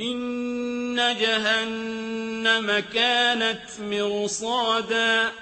إِنَّ جَهَنَّمَ كَانَتْ مِرْصَادًا